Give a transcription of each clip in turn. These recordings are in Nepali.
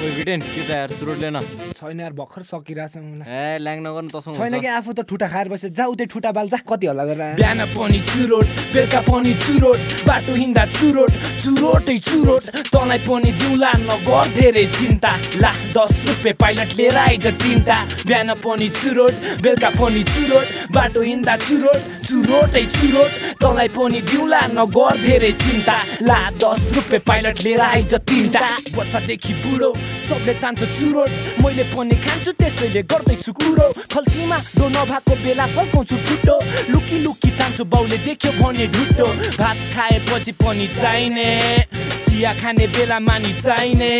ओइ भिटेन के छ यार? चुरोट लिएन छैन यार भर्खर सकिरहेछ मलाई। ए ल्याङ नगर्नु तसँग छैन कि आफू त ठुटा खाएर बस्यो। जा उतै ठुटा बाल जा। कति हल्ला गरेर बिहान पनि चुरोट बेलुका पनि चुरोट बाटो हिँड्दा चुरोट चुरोटै चुरोट। तँलाई पनि दिउँला नगर धेरै चिन्ता। ला दस रुपियाँ पाइलट लिएर आइज तिनटा। बिहान पनि चुरोट बेलुका पनि चुरोट बाटो हिँड्दा चुरोट चुरोटै चुरोट। तँलाई पनि दिउँला नगर धेरै चिन्ता। ला दस रुपियाँ पाइलट लिएर आइज तिनटा। बच्चादेखि बुढो सबले तान्छ चुरोट। मैले पनि खान्छु त्यसैले गर्दैछु कुरो। खल्तीमा डो नभएको बेला सल्काउँछु ठुटो लुकी लुकी तान्छु बाउले देख्यो भने ढुट्टो। भात खाएपछि पनि चाहिने। चिया खाने बेला मानि चाहिने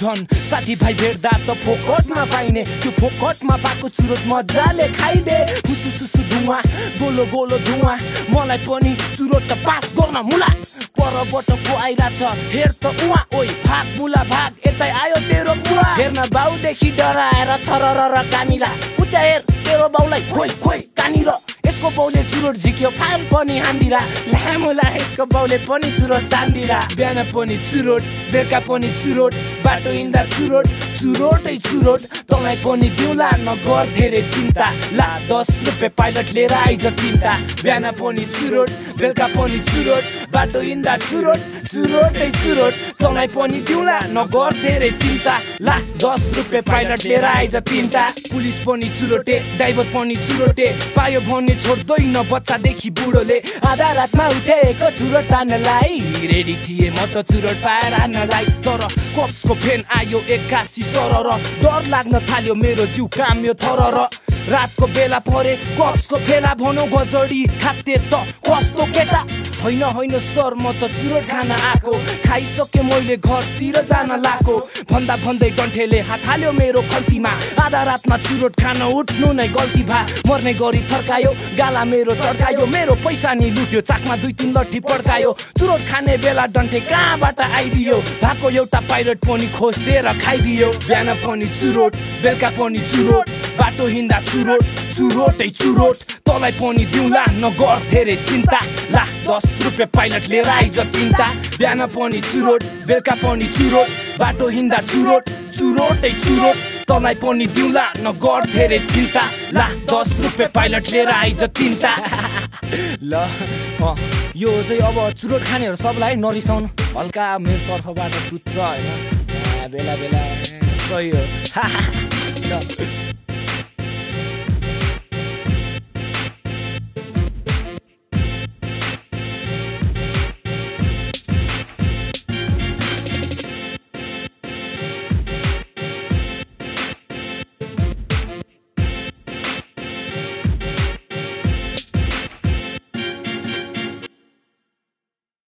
झन् साथीभाइ भेट्दा त फोकटमा पाइने। त्यो फोकटमा पाएको चुरोट मजाले खाइदे। सुसु धुवा गोलो गोलो धुवा। मलाई पनि चुरोट त पास गर्न मुला। परबाट को आइरहेछ हेर त उहाँ। ओइ भाग मुला भाग। यतै आयो तेरो बुवा। हेर्न बाउदेखि डराएर थरर र कामिरा उता हेर तेरो बाउलाई खोइ खोइ कानिर यसको बाउले चुरोट झिक्यो फाल पनि हान्दिरा लामुला यसको बाउले पनि चुरोट तान्दिरा बिहान पनि चुरोट बेलुका पनि चुरोट बाटो हिँड्दा चुरोट चुरोटै चुरोट। तँलाई पनि दिउँला नगर धेरै चिन्ता। ला दस रुपियाँ पाइलट लिएर आइज तिनटा। बिहान पनि चुरोट बेलुका पनि चुरोट। बाटो हिँड्दा चुरोट चुरोटै चुरोट। तँलाई पनि दिउँला नगर धेरै चिन्ता। ला दस रुपियाँ पाइलट लिएर आइज तिनटा। पुलिस पनि चुरोटे ड्राइभर पनि चुरोटे। पायो भने छोड्दैन बच्चादेखि बुढोले। आधा रातमा उठेको चुरोट तान्नलाई। रेडी थिए म त चुरोट पाएर हान्नलाई। तर कप्सको फेन आयो एक्कासी सरर। डर लाग्न थाल्यो मेरो जिउ काम्यो थरर। रातको बेला परे कप्सको फेला भनौ गजडी खाते त। कस्तो केटा? होइन होइन सर म त चुरोट खान आएको। खाइसके मैले घरतिर जान लाएको। भन्दा भन्दै डन्ठेले हात हाल्यो मेरो खल्तीमा। आधा रातमा चुरोट खान उठ्नु नै गल्ती भा। मर्ने गरी थर्कायो गाला मेरो चर्कायो। मेरो पैसा नि लुट्यो चाकमा दुई तिन लट्ठी पड्कायो। चुरोट खाने बेला डन्ठे कहाँबाट आइदियो? भएको एउटा पाइलट पनि खोसेर खाइदियो। बिहान पनि चुरोट बेलुका पनि चुरोट। बाटो हिँड्दा चुरोट चुरोटै चुरोट। तँलाई पनि दिउँला नगर धेरै चिन्ता। ला दस रुपियाँ पाइलट लिएर आइज तिनटा बिहान पनि चुरोट बेलुका पनि चुरोट। बाटो हिँड्दा चुरोट चुरोटै चुरोट। तँलाई पनि दिउँला नगर धेरै चिन्ता। ला दस रुपियाँ पाइलट लिएर आइज तिनटा ल यो चाहिँ अब चुरोट खानेहरू सबलाई नरिसाउनु। हल्का मेरो तर्फबाट टुच्छ होइन? बेला बेला सही हो